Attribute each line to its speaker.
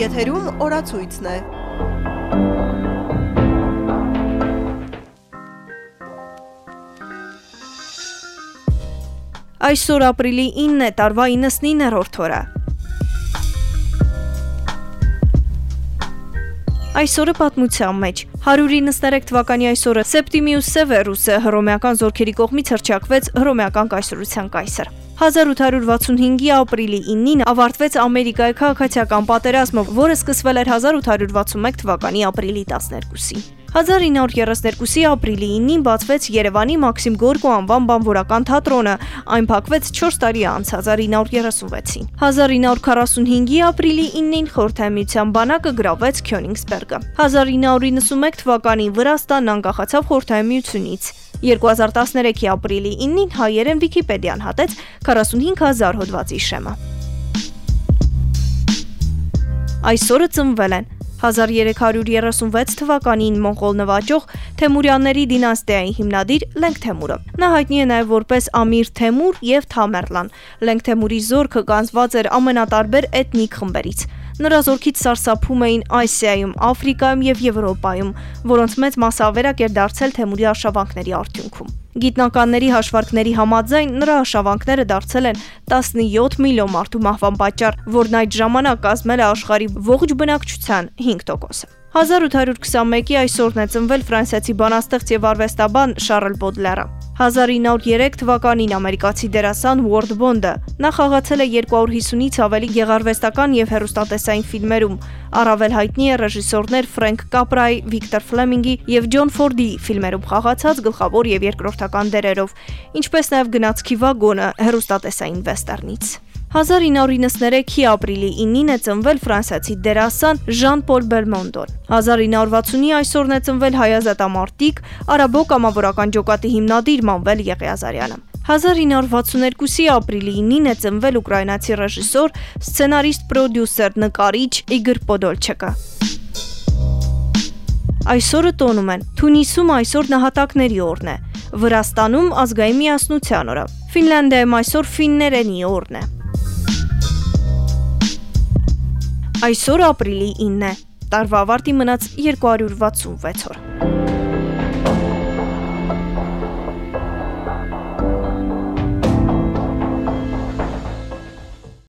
Speaker 1: Եթերում օրացույցն է։
Speaker 2: Այսօր ապրիլի 9 է, տարվա 99-րդ օրը։ Այսօրը պատմության մեջ 193 թվականի այսօրը Սեպտիմիուս Սևերուսը հռոմեական զորքերի կողմից հրճակվեց հռոմեական կայսրության կայսր։ 1865-ի ապրիլի 9-ին ավարտվեց Ամերիկայի քաղաքացիական պատերազմը, որը սկսվել էր 1861 թվականի ապրիլի 12-ին։ 1932-ի ապրիլի 9-ին բացվեց Երևանի Մաքսիմ Գորկու անվան բանվորական թատրոնը, այն փակվեց 4 տարի անց 1936-ին։ 1945-ի ապրիլի 9-ին Խորհրդամիության բանակը գրավեց Քյոնիգսբերգը։ 1991 թվականին Վրաստանն անկախացավ Խորհրդամիությունից։ 2013-ի ապրիլի 9-ին հայերեն Վիկիպեդիան հատեց 45000 հոդվածի շեմը։ Այսօրը ծնվել են 1336 թվականին մոնղոլ նվաճող Թեմուրյանների դինաստիայի հիմնադիր Լենգ Թեմուրը։ Նա հայտնի է նաև որպես Ամիր Թեմուր եւ Թամերլան։ Լենգ Թեմուրի զորքը կանցված էր ամենատարբեր էթնիկ խմբերից։ Նրա զորքից սարսափում էին Ասիայում, Աֆրիկայում եւ Եվրոպայում, որոնց մեծ մասը ավերակ էր դարձել Թեմուրի արշավանքների արդյունքում։ Գիտնականների հաշվարկների համաձայն նրա հաշավանքները դարձել են 17 միլիոն մարդու մահվան պատճառ, որն այդ ժամանակ կազմել է աշխարհի ողջ բնակչության 5%-ը։ 1821-ի այսօրն է ծնվել ֆրանսիացի բանաստեղծ եւ արվեստաբան Շարլ Բոդլերը։ 1903 թվականին ամերիկացի դերասան Ward Bond-ը նա խաղացել է 250-ից ավելի գեղարվեստական եւ հեռուստատեսային ֆիլմերում։ Առավել հայտնի է ռեժիսորներ Ֆրենկ Կապրայի, Վիկտոր Ֆլեմինգի եւ Ջոն Ֆորդի ֆիլմերում խաղացած գլխավոր եւ երկրորդական դերերով, ինչպես նաեւ Գնացքի վագոնը հեռուստատեսային վեստերնից։ 1993-ի ապրիլի 9-ին է ծնվել ֆրանսիացի դերասան Ժան-Պոլ Բելմոնդոն։ 1960-ի այսօրն է ծնվել հայազատամարտիկ արաբո կամավորական ջոկատի հիմնադիր Մանվել Եղիազարյանը։ 1962-ի ապրիլի 9-ին է ծնվել ուկրաինացի ռեժիսոր, սցենարիստ, պրոդյուսեր, նկարիչ Իգոր Պոդոլչեկը։ Այսօրը տոնում են։ Թունիսում այսօր նահատակների օրն է։ Վրաստանում ազգային միասնության օրը։ Ֆինլանդիայում այսօր ֆիններենի օրն է։ Այսօր ապրիլի 9 է։ Տարվա ավարտի մնաց 266 օր։